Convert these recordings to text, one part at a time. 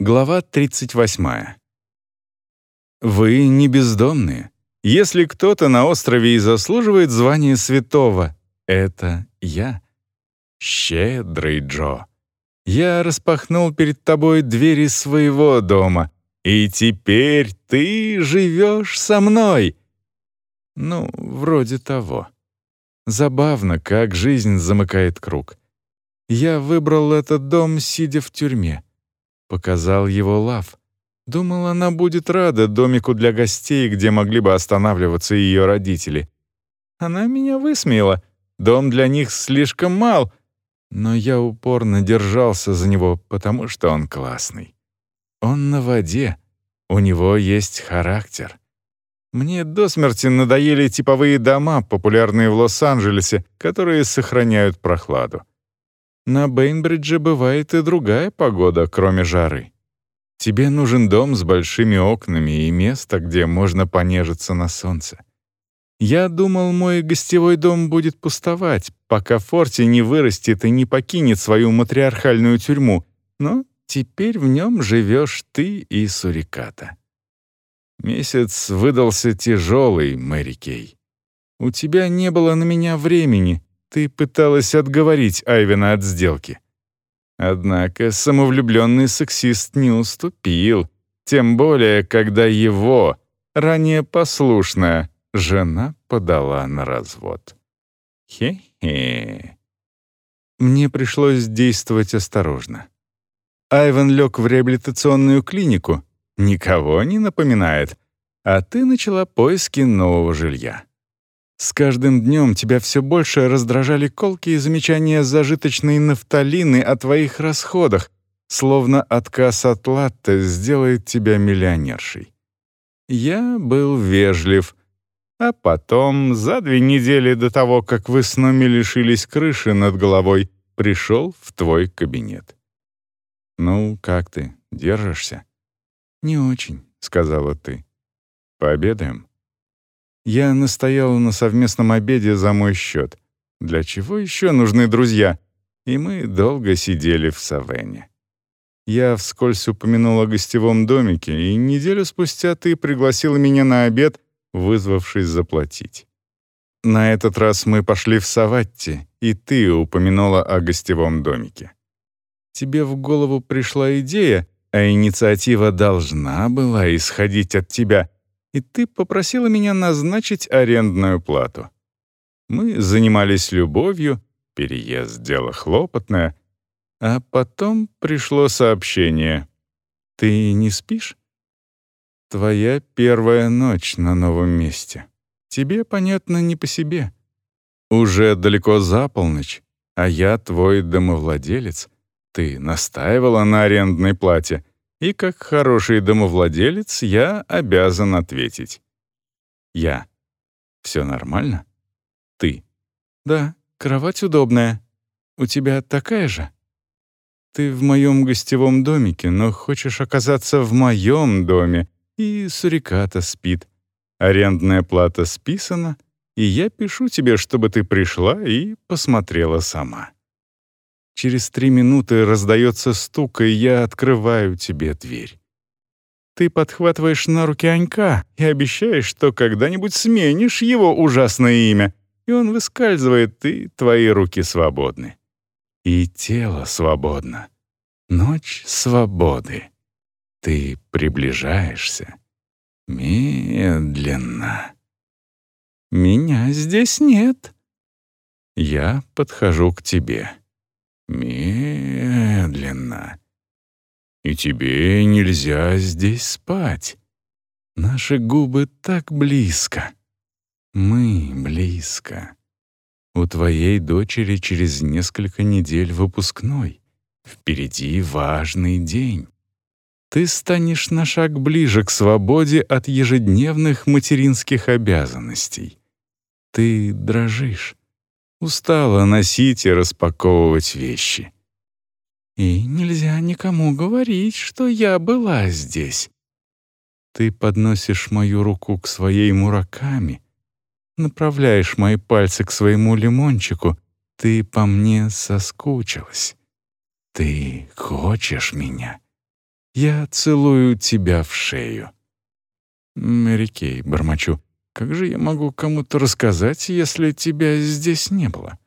Глава 38. Вы не бездомные. Если кто-то на острове и заслуживает звания святого, это я. Щедрый Джо. Я распахнул перед тобой двери своего дома, и теперь ты живешь со мной. Ну, вроде того. Забавно, как жизнь замыкает круг. Я выбрал этот дом, сидя в тюрьме. Показал его Лав. Думал, она будет рада домику для гостей, где могли бы останавливаться ее родители. Она меня высмеяла. Дом для них слишком мал. Но я упорно держался за него, потому что он классный. Он на воде. У него есть характер. Мне до смерти надоели типовые дома, популярные в Лос-Анджелесе, которые сохраняют прохладу. На Бейнбридже бывает и другая погода, кроме жары. Тебе нужен дом с большими окнами и место, где можно понежиться на солнце. Я думал, мой гостевой дом будет пустовать, пока Форти не вырастет и не покинет свою матриархальную тюрьму, но теперь в нем живешь ты и Суриката. Месяц выдался тяжелый, Мэри Кей. У тебя не было на меня времени, ты пыталась отговорить Айвена от сделки. Однако самовлюбленный сексист не уступил, тем более, когда его, ранее послушная, жена подала на развод. Хе-хе. Мне пришлось действовать осторожно. Айвен лег в реабилитационную клинику, никого не напоминает, а ты начала поиски нового жилья. С каждым днем тебя все больше раздражали колкие замечания зажиточной нафталины о твоих расходах, словно отказ от латте сделает тебя миллионершей. Я был вежлив, а потом, за две недели до того, как вы с Номи лишились крыши над головой, пришел в твой кабинет. «Ну, как ты, держишься?» «Не очень», — сказала ты. «Пообедаем?» Я настоял на совместном обеде за мой счет. Для чего еще нужны друзья? И мы долго сидели в Савене. Я вскользь упомянул о гостевом домике, и неделю спустя ты пригласила меня на обед, вызвавшись заплатить. На этот раз мы пошли в Саватти, и ты упомянула о гостевом домике. Тебе в голову пришла идея, а инициатива должна была исходить от тебя — и ты попросила меня назначить арендную плату. Мы занимались любовью, переезд — дело хлопотное, а потом пришло сообщение. «Ты не спишь?» «Твоя первая ночь на новом месте. Тебе, понятно, не по себе. Уже далеко за полночь, а я твой домовладелец. Ты настаивала на арендной плате, и как хороший домовладелец я обязан ответить. Я. Все нормально? Ты. Да, кровать удобная. У тебя такая же? Ты в моем гостевом домике, но хочешь оказаться в моем доме, и суриката спит. Арендная плата списана, и я пишу тебе, чтобы ты пришла и посмотрела сама. Через три минуты раздается стук, и я открываю тебе дверь. Ты подхватываешь на руки Анька и обещаешь, что когда-нибудь сменишь его ужасное имя, и он выскальзывает, и твои руки свободны. И тело свободно. Ночь свободы. Ты приближаешься. Медленно. Меня здесь нет. Я подхожу к тебе. Медленно. И тебе нельзя здесь спать. Наши губы так близко. Мы близко. У твоей дочери через несколько недель выпускной. Впереди важный день. Ты станешь на шаг ближе к свободе от ежедневных материнских обязанностей. Ты дрожишь. Устала носить и распаковывать вещи. И нельзя никому говорить, что я была здесь. Ты подносишь мою руку к своей мураками, направляешь мои пальцы к своему лимончику, ты по мне соскучилась. Ты хочешь меня. Я целую тебя в шею. Мэри Кей, бормочу, как же я могу кому-то рассказать, если тебя здесь не было?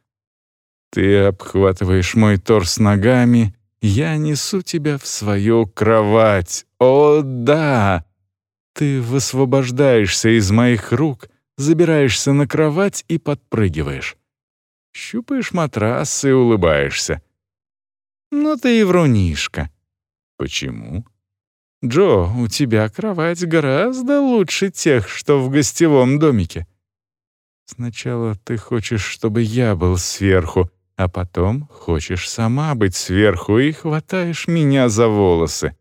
Ты обхватываешь мой торс ногами, я несу тебя в свою кровать. О, да! Ты высвобождаешься из моих рук, забираешься на кровать и подпрыгиваешь. Щупаешь матрас и улыбаешься. Ну ты и врунишка. Почему? Джо, у тебя кровать гораздо лучше тех, что в гостевом домике. Сначала ты хочешь, чтобы я был сверху, а потом хочешь сама быть сверху и хватаешь меня за волосы.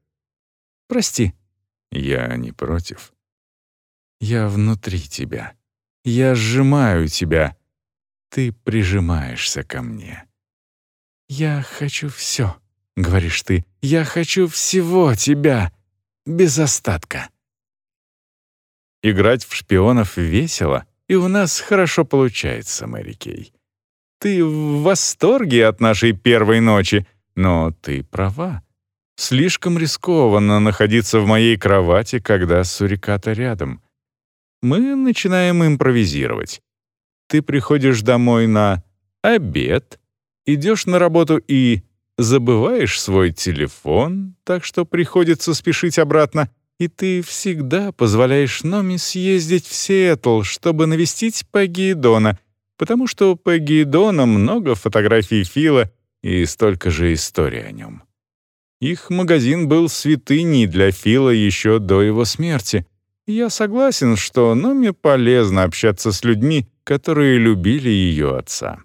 Прости. Я не против. Я внутри тебя. Я сжимаю тебя. Ты прижимаешься ко мне. Я хочу все, говоришь ты. Я хочу всего тебя, без остатка. Играть в шпионов весело, и у нас хорошо получается, Мэри Кей. Ты в восторге от нашей первой ночи, но ты права. Слишком рискованно находиться в моей кровати, когда суриката рядом. Мы начинаем импровизировать. Ты приходишь домой на обед, идешь на работу и забываешь свой телефон, так что приходится спешить обратно, и ты всегда позволяешь Номи съездить в Сиэтл, чтобы навестить Пегги и Дона — потому что у Пегги и Дона много фотографий Фила и столько же историй о нем. Их магазин был святыней для Фила еще до его смерти. я согласен, что Номе полезно общаться с людьми, которые любили ее отца.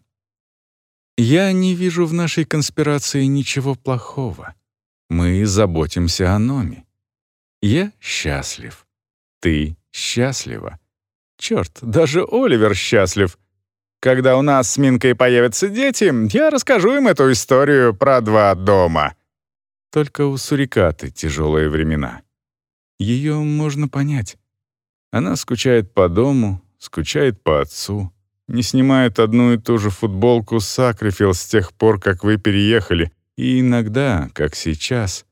Я не вижу в нашей конспирации ничего плохого. Мы заботимся о Номе. Я счастлив. Ты счастлива. Черт, даже Оливер счастлив — когда у нас с Минкой появятся дети, я расскажу им эту историю про два дома. Только у Сурикаты тяжелые времена. Ее можно понять. Она скучает по дому, скучает по отцу, не снимает одну и ту же футболку Сакрифилл с тех пор, как вы переехали, и иногда, как сейчас,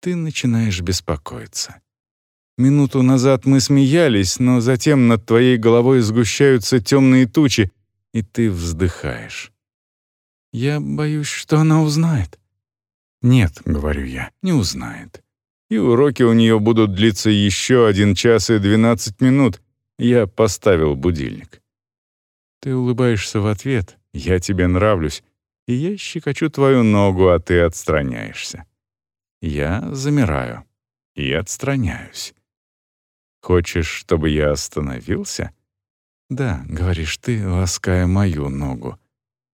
ты начинаешь беспокоиться. Минуту назад мы смеялись, но затем над твоей головой сгущаются темные тучи, и ты вздыхаешь. Я боюсь, что она узнает. Нет, говорю я, не узнает. И уроки у нее будут длиться еще один час и двенадцать минут. Я поставил будильник. Ты улыбаешься в ответ, я тебе нравлюсь, и я щекочу твою ногу, а ты отстраняешься. Я замираю и отстраняюсь. Хочешь, чтобы я остановился? «Да», — говоришь ты, лаская мою ногу.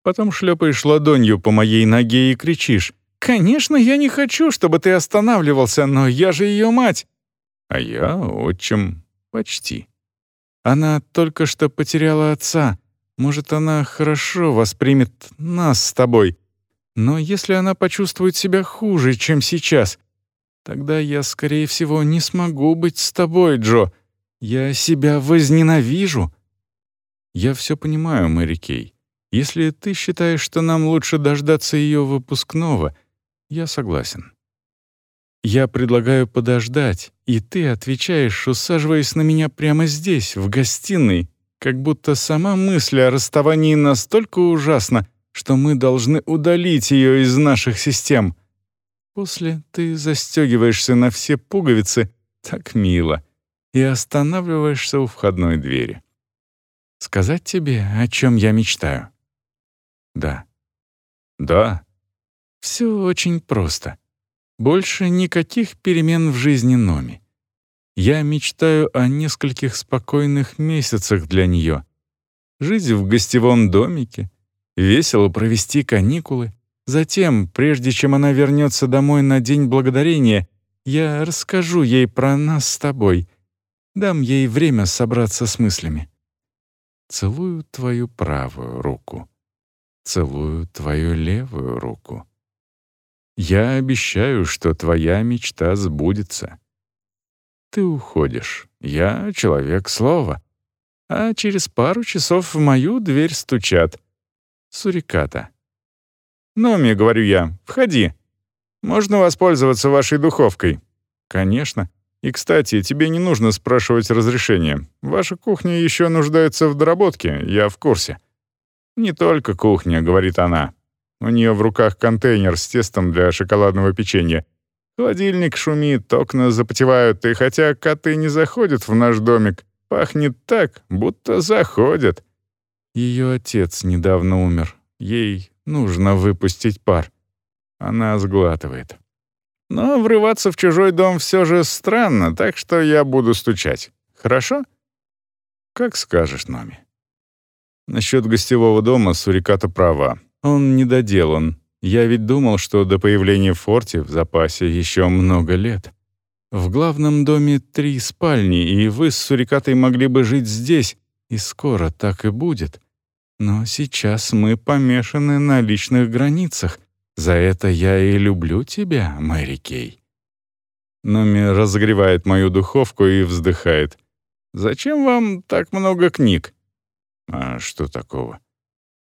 Потом шлепаешь ладонью по моей ноге и кричишь. «Конечно, я не хочу, чтобы ты останавливался, но я же ее мать!» А я отчим. Почти. Она только что потеряла отца. Может, она хорошо воспримет нас с тобой. Но если она почувствует себя хуже, чем сейчас, тогда я, скорее всего, не смогу быть с тобой, Джо. Я себя возненавижу. Я все понимаю, Мэри Кей. Если ты считаешь, что нам лучше дождаться ее выпускного, я согласен. Я предлагаю подождать, и ты отвечаешь, усаживаясь на меня прямо здесь, в гостиной, как будто сама мысль о расставании настолько ужасна, что мы должны удалить ее из наших систем. После ты застегиваешься на все пуговицы, так мило, и останавливаешься у входной двери. Сказать тебе, о чем я мечтаю? Да. Да. Все очень просто. Больше никаких перемен в жизни Номи. Я мечтаю о нескольких спокойных месяцах для нее. Жить в гостевом домике, весело провести каникулы. Затем, прежде чем она вернется домой на День Благодарения, я расскажу ей про нас с тобой. Дам ей время собраться с мыслями. Целую твою правую руку. Целую твою левую руку. Я обещаю, что твоя мечта сбудется. Ты уходишь. Я человек слова. А через пару часов в мою дверь стучат. Суриката. «Номи», — говорю я, — «входи. Можно воспользоваться вашей духовкой. «Конечно. И, кстати, тебе не нужно спрашивать разрешения. Ваша кухня еще нуждается в доработке, я в курсе». «Не только кухня», — говорит она. У нее в руках контейнер с тестом для шоколадного печенья. Холодильник шумит, окна запотевают, и хотя коты не заходят в наш домик, пахнет так, будто заходят. Ее отец недавно умер. Ей нужно выпустить пар. Она сглатывает. Но врываться в чужой дом все же странно, так что я буду стучать. Хорошо? Как скажешь, Номи. Насчет гостевого дома Суриката права. Он недоделан. Я ведь думал, что до появления в форте в запасе еще много лет. В главном доме три спальни, и вы с Сурикатой могли бы жить здесь, и скоро так и будет. Но сейчас мы помешаны на личных границах. За это я и люблю тебя, Мэри Кей». Номи разогревает мою духовку и вздыхает. «Зачем вам так много книг?» «А что такого?»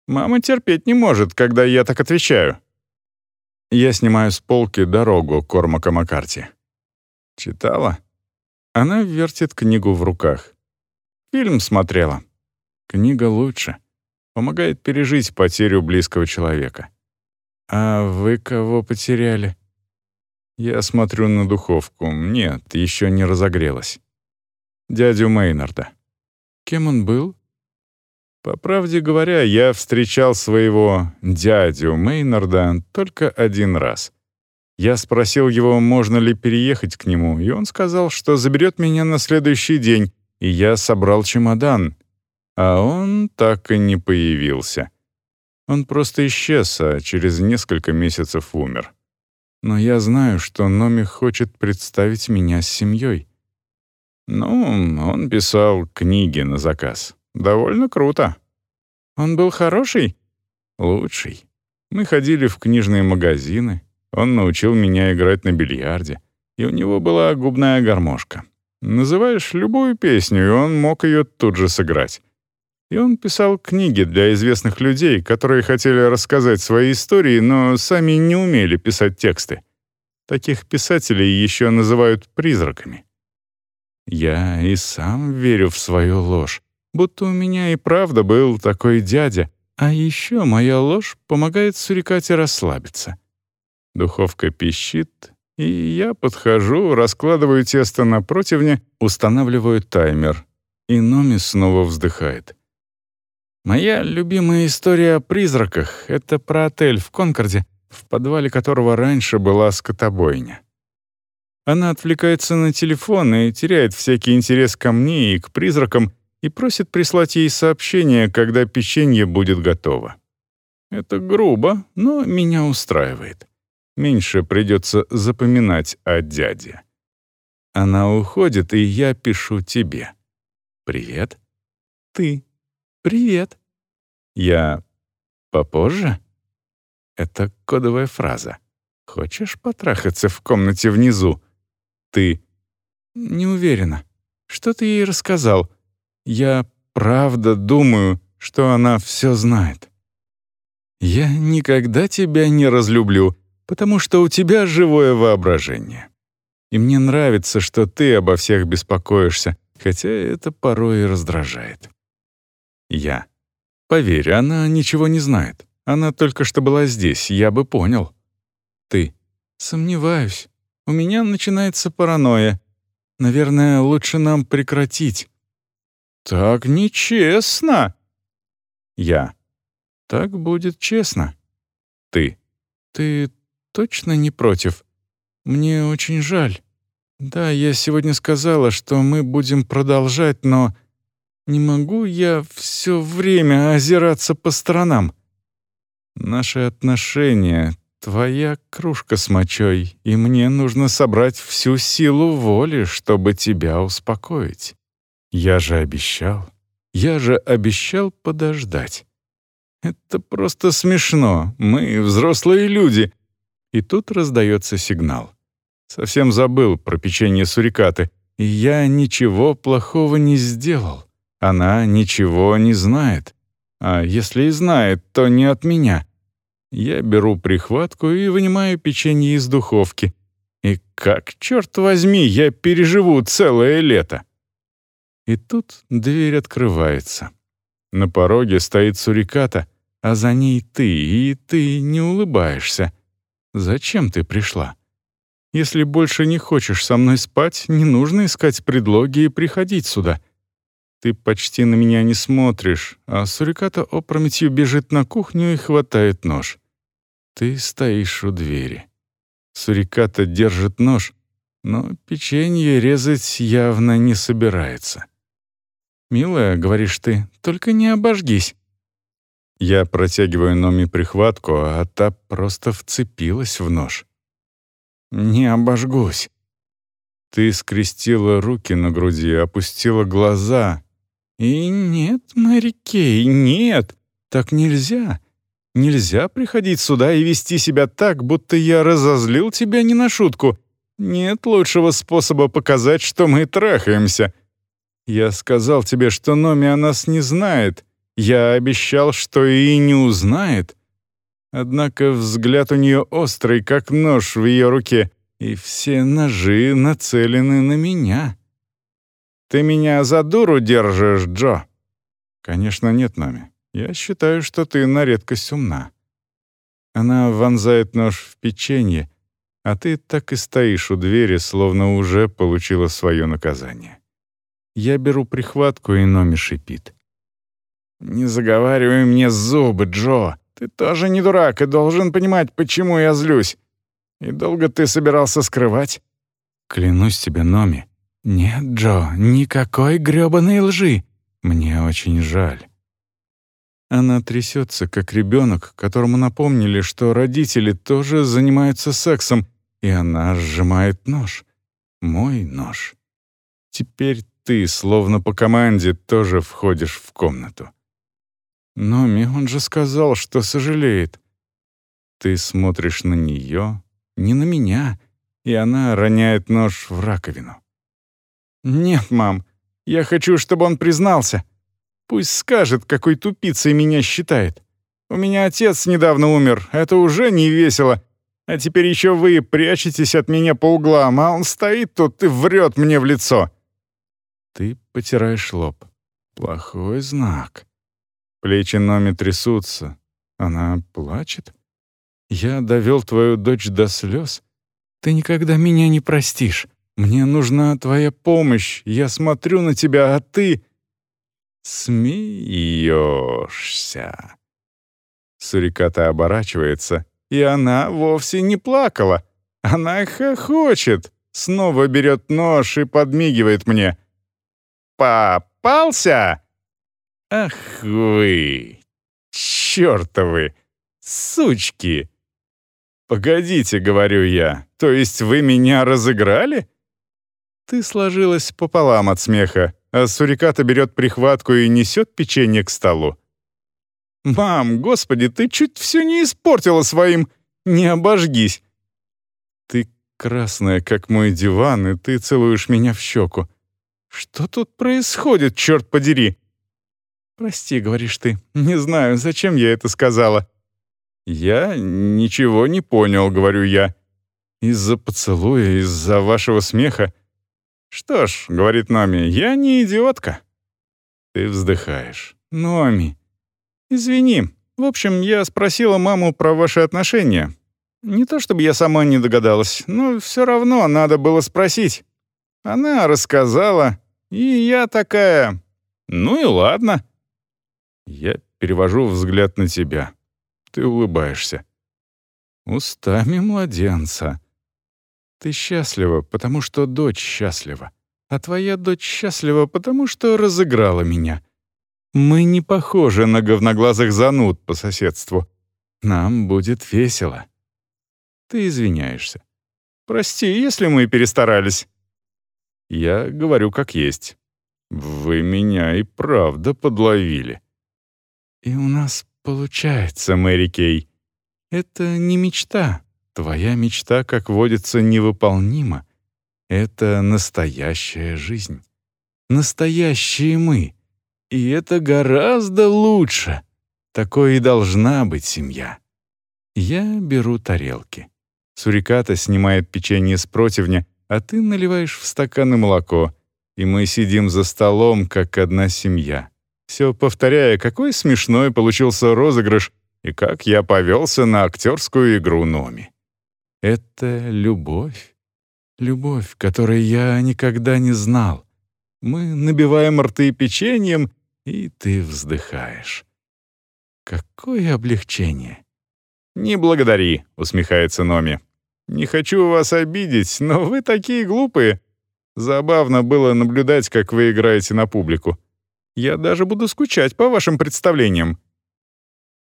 «Мама терпеть не может, когда я так отвечаю». Я снимаю с полки «Дорогу» Кормака Маккарти. Читала? Она вертит книгу в руках. Фильм смотрела. Книга лучше. Помогает пережить потерю близкого человека. А вы кого потеряли? Я смотрю на духовку. Нет, еще не разогрелась. Дядю Мейнарда. Кем он был? По правде говоря, я встречал своего дядю Мейнарда только один раз. Я спросил его, можно ли переехать к нему, и он сказал, что заберет меня на следующий день, и я собрал чемодан. А он так и не появился. Он просто исчез, а через несколько месяцев умер. Но я знаю, что Номи хочет представить меня с семьей. Ну, он писал книги на заказ. Довольно круто. Он был хороший? Лучший. Мы ходили в книжные магазины, он научил меня играть на бильярде, и у него была губная гармошка. Называешь любую песню, и он мог ее тут же сыграть. И он писал книги для известных людей, которые хотели рассказать свои истории, но сами не умели писать тексты. Таких писателей еще называют призраками. Я и сам верю в свою ложь, будто у меня и правда был такой дядя, а еще моя ложь помогает Сурикате расслабиться. Духовка пищит, и я подхожу, раскладываю тесто на противне, устанавливаю таймер. И Номи снова вздыхает. Моя любимая история о призраках — это про отель в Конкорде, в подвале которого раньше была скотобойня. Она отвлекается на телефон и теряет всякий интерес ко мне и к призракам и просит прислать ей сообщение, когда печенье будет готово. Это грубо, но меня устраивает. Меньше придется запоминать о дяде. Она уходит, и я пишу тебе. «Привет». «Ты». «Привет». Я «Попозже?» Это кодовая фраза. «Хочешь потрахаться в комнате внизу?» Ты «Не уверена. Что ты ей рассказал?» «Я правда думаю, что она все знает». «Я никогда тебя не разлюблю», потому что у тебя живое воображение. И мне нравится, что ты обо всех беспокоишься, хотя это порой и раздражает. Я. Поверь, она ничего не знает. Она только что была здесь, я бы понял. Ты. Сомневаюсь. У меня начинается паранойя. Наверное, лучше нам прекратить. Так нечестно. Я. Так будет честно. Ты. Ты точно не против? Мне очень жаль. Да, я сегодня сказала, что мы будем продолжать, но не могу я все время озираться по сторонам. Наши отношения — твоя кружка с мочой, и мне нужно собрать всю силу воли, чтобы тебя успокоить. Я же обещал. Я же обещал подождать. Это просто смешно. Мы взрослые люди — и тут раздается сигнал. Совсем забыл про печенье сурикаты, и я ничего плохого не сделал. Она ничего не знает. А если и знает, то не от меня. Я беру прихватку и вынимаю печенье из духовки. И как, черт возьми, я переживу целое лето? И тут дверь открывается. На пороге стоит суриката, а за ней ты, и ты не улыбаешься. Зачем ты пришла? Если больше не хочешь со мной спать, не нужно искать предлоги и приходить сюда. Ты почти на меня не смотришь, а суриката опрометью бежит на кухню и хватает нож. Ты стоишь у двери. Суриката держит нож, но печенье резать явно не собирается. «Милая», — говоришь ты, — «только не обожгись». Я протягиваю Номи прихватку, а та просто вцепилась в нож. «Не обожгусь». Ты скрестила руки на груди, опустила глаза. «И нет, Мэри Кей, нет, так нельзя. Нельзя приходить сюда и вести себя так, будто я разозлил тебя не на шутку. Нет лучшего способа показать, что мы трахаемся. Я сказал тебе, что Номи о нас не знает. Я обещал, что и не узнает. Однако взгляд у нее острый, как нож в ее руке, и все ножи нацелены на меня. Ты меня за дуру держишь, Джо? Конечно, нет, Номи. Я считаю, что ты на редкость умна. Она вонзает нож в печенье, а ты так и стоишь у двери, словно уже получила свое наказание. Я беру прихватку, и Номи шипит. «Не заговаривай мне зубы, Джо. Ты тоже не дурак и должен понимать, почему я злюсь. И долго ты собирался скрывать?» «Клянусь тебе, Номи. Нет, Джо, никакой грёбаной лжи. Мне очень жаль». Она трясется, как ребенок, которому напомнили, что родители тоже занимаются сексом, и она сжимает нож. Мой нож. Теперь ты, словно по команде, тоже входишь в комнату. «Номи, он же сказал, что сожалеет». Ты смотришь на нее, не на меня, и она роняет нож в раковину. «Нет, мам, я хочу, чтобы он признался. Пусть скажет, какой тупицей меня считает. У меня отец недавно умер, это уже не весело. А теперь еще вы прячетесь от меня по углам, а он стоит тут и врет мне в лицо». Ты потираешь лоб. Плохой знак. Плечи Номи трясутся. Она плачет. Я довел твою дочь до слез. Ты никогда меня не простишь. Мне нужна твоя помощь. Я смотрю на тебя, а ты... Смеешься. Суриката оборачивается, и она вовсе не плакала. Она хохочет, снова берет нож и подмигивает мне. «Попался?» «Ах вы, чертовы, сучки!» «Погодите», — говорю я, — «то есть вы меня разыграли?» Ты сложилась пополам от смеха, а Суриката берет прихватку и несет печенье к столу. «Мам, господи, ты чуть все не испортила своим... Не обожгись!» Ты красная, как мой диван, и ты целуешь меня в щеку. Что тут происходит, черт подери? «Прости», — говоришь ты. «Не знаю, зачем я это сказала». «Я ничего не понял», — говорю я. «Из-за поцелуя, из-за вашего смеха. «Что ж», — говорит Номи, — «я не идиотка». Ты вздыхаешь. «Номи». «Извини. В общем, я спросила маму про ваши отношения. Не то чтобы я сама не догадалась, но все равно надо было спросить. Она рассказала, и я такая... Ну и ладно». Я перевожу взгляд на тебя. Ты улыбаешься. Устами младенца. Ты счастлива, потому что дочь счастлива. А твоя дочь счастлива, потому что разыграла меня. Мы не похожи на говноглазых зануд по соседству. Нам будет весело. Ты извиняешься. Прости, если мы перестарались. Я говорю как есть. Вы меня и правда подловили. И у нас получается, Мэри Кей. Это не мечта, Твоя мечта, как водится, невыполнима. Это настоящая жизнь. Настоящие мы. И это гораздо лучше. Такой и должна быть семья. Я беру тарелки. Суриката снимает печенье с противня, а ты наливаешь в стаканы молоко, и мы сидим за столом, как одна семья. Все повторяя, какой смешной получился розыгрыш и как я повелся на актерскую игру Номи. Это любовь. Любовь, которой я никогда не знал. Мы набиваем рты печеньем, и ты вздыхаешь. Какое облегчение! «Не благодари», — усмехается Номи. «Не хочу вас обидеть, но вы такие глупые. Забавно было наблюдать, как вы играете на публику. Я даже буду скучать по вашим представлениям.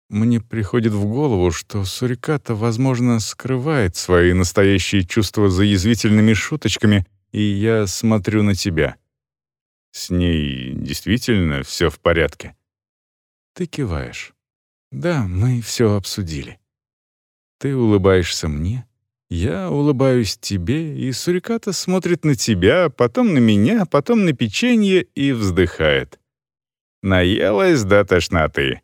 Мне приходит в голову, что Суриката, возможно, скрывает свои настоящие чувства за язвительными шуточками, и я смотрю на тебя. С ней действительно все в порядке. Ты киваешь. Да, мы все обсудили. Ты улыбаешься мне, я улыбаюсь тебе, и Суриката смотрит на тебя, потом на меня, потом на печенье и вздыхает. Наелась до тошноты.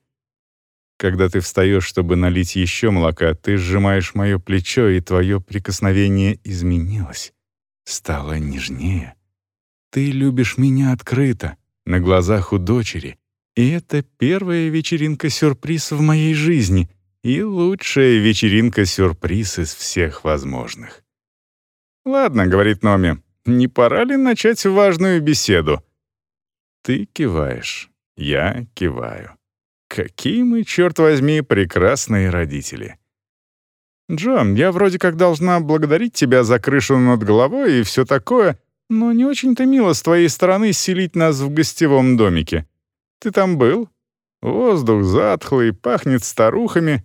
Когда ты встаешь, чтобы налить еще молока, ты сжимаешь мое плечо, и твое прикосновение изменилось. Стало нежнее. Ты любишь меня открыто, на глазах у дочери. И это первая вечеринка-сюрприз в моей жизни и лучшая вечеринка-сюрприз из всех возможных. «Ладно», — говорит Номи, — «не пора ли начать важную беседу?» Ты киваешь, я киваю. Какие мы, черт возьми, прекрасные родители. Джо, я вроде как должна благодарить тебя за крышу над головой и все такое, но не очень-то мило с твоей стороны селить нас в гостевом домике. Ты там был? Воздух затхлый, пахнет старухами.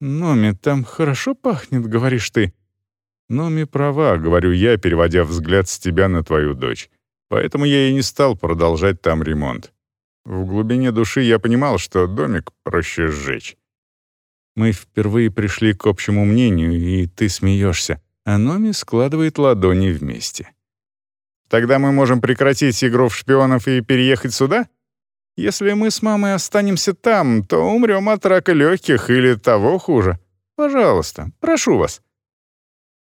Номи, там хорошо пахнет, говоришь ты. Номи права, говорю я, переводя взгляд с тебя на твою дочь. Поэтому я и не стал продолжать там ремонт. В глубине души я понимал, что домик проще сжечь. Мы впервые пришли к общему мнению, и ты смеешься, а Номи складывает ладони вместе. Тогда мы можем прекратить игру в шпионов и переехать сюда? Если мы с мамой останемся там, то умрем от рака легких или того хуже. Пожалуйста, прошу вас.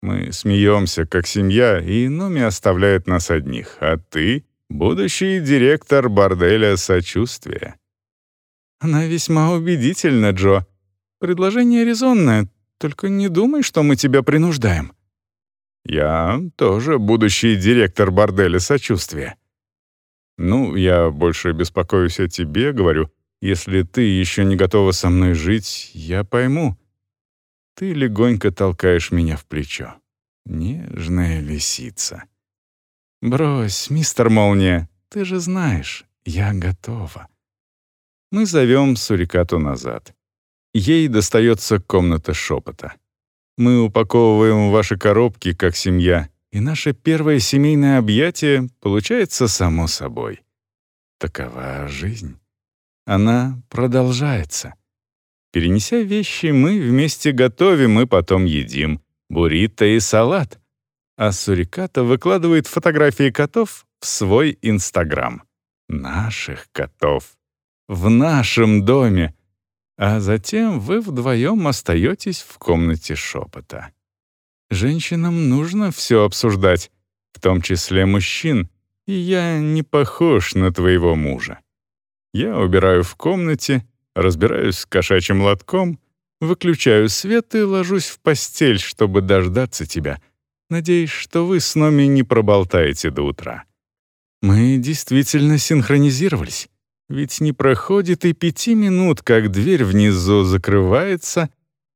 Мы смеемся, как семья, и Номи оставляет нас одних, а ты Будущий директор борделя сочувствия. Она весьма убедительна, Джо. Предложение резонное, только не думай, что мы тебя принуждаем. Я тоже будущий директор борделя сочувствия. Ну, я больше беспокоюсь о тебе, говорю. Если ты еще не готова со мной жить, я пойму. Ты легонько толкаешь меня в плечо. Нежная лисица. «Брось, мистер Молния, ты же знаешь, я готова». Мы зовем Сурикату назад. Ей достается комната шепота. Мы упаковываем ваши коробки как семья, и наше первое семейное объятие получается само собой. Такова жизнь. Она продолжается. Перенеся вещи, мы вместе готовим и потом едим. Буррито и салат — а Суриката выкладывает фотографии котов в свой Инстаграм. Наших котов. В нашем доме. А затем вы вдвоем остаетесь в комнате шепота. Женщинам нужно все обсуждать, в том числе мужчин, и я не похож на твоего мужа. Я убираю в комнате, разбираюсь с кошачьим лотком, выключаю свет и ложусь в постель, чтобы дождаться тебя — Надеюсь, что вы с Номи не проболтаете до утра. Мы действительно синхронизировались. Ведь не проходит и пяти минут, как дверь внизу закрывается,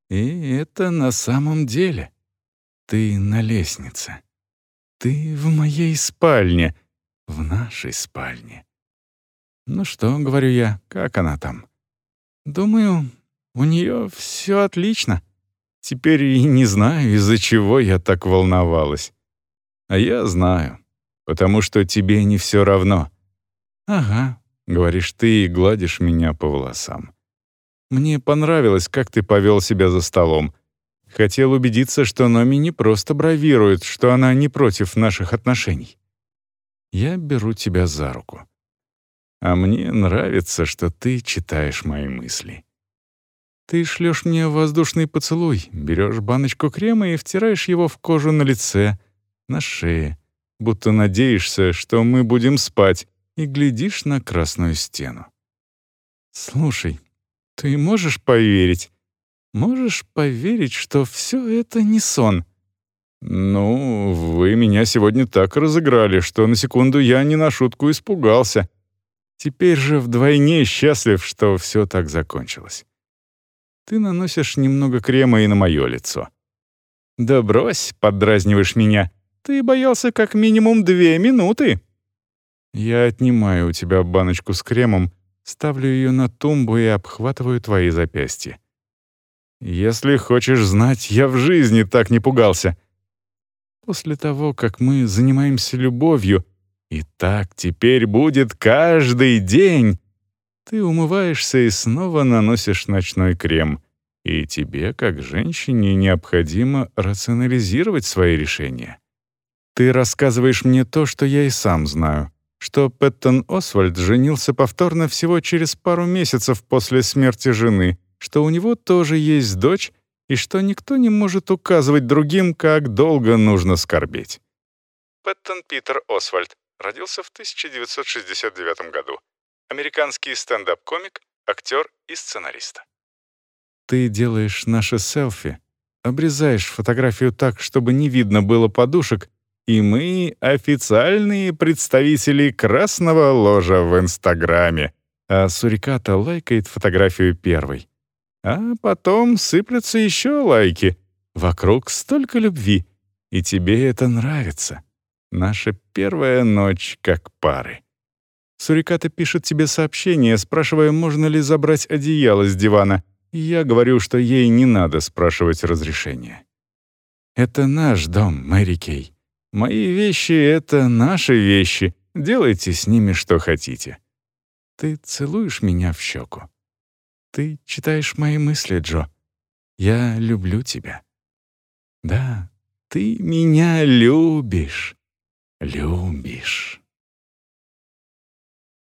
и это на самом деле. Ты на лестнице. Ты в моей спальне, в нашей спальне. Ну что, говорю я, как она там? Думаю, у нее все отлично. Теперь и не знаю, из-за чего я так волновалась. А я знаю, потому что тебе не все равно. Ага, говоришь ты и гладишь меня по волосам. Мне понравилось, как ты повел себя за столом. Хотел убедиться, что Номи не просто бравирует, что она не против наших отношений. Я беру тебя за руку. А мне нравится, что ты читаешь мои мысли. Ты шлешь мне воздушный поцелуй, берешь баночку крема и втираешь его в кожу на лице, на шее, будто надеешься, что мы будем спать, и глядишь на красную стену. Слушай, ты можешь поверить? Можешь поверить, что все это не сон? Ну, вы меня сегодня так разыграли, что на секунду я не на шутку испугался. Теперь же вдвойне счастлив, что все так закончилось. Ты наносишь немного крема и на мое лицо. Да брось, поддразниваешь меня. Ты боялся как минимум две минуты. Я отнимаю у тебя баночку с кремом, ставлю ее на тумбу и обхватываю твои запястья. Если хочешь знать, я в жизни так не пугался. После того, как мы занимаемся любовью, и так теперь будет каждый день, ты умываешься и снова наносишь ночной крем. И тебе, как женщине, необходимо рационализировать свои решения. Ты рассказываешь мне то, что я и сам знаю что Пэттон Освальд женился повторно всего через пару месяцев после смерти жены, что у него тоже есть дочь и что никто не может указывать другим, как долго нужно скорбеть. Пэттон Питер Освальд родился в 1969 году. Американский стендап-комик, актер и сценарист. Ты делаешь наше селфи, обрезаешь фотографию так, чтобы не видно было подушек, и мы официальные представители красного ложа в Инстаграме, а Суриката лайкает фотографию первой. А потом сыплются еще лайки. Вокруг столько любви, и тебе это нравится. Наша первая ночь как пары. Суриката пишет тебе сообщение, спрашивая, можно ли забрать одеяло с дивана. я говорю, что ей не надо спрашивать разрешения. Это наш дом, Мэри Кей. Мои вещи — это наши вещи. Делайте с ними что хотите. Ты целуешь меня в щеку. Ты читаешь мои мысли, Джо. Я люблю тебя. Да, ты меня любишь. Любишь.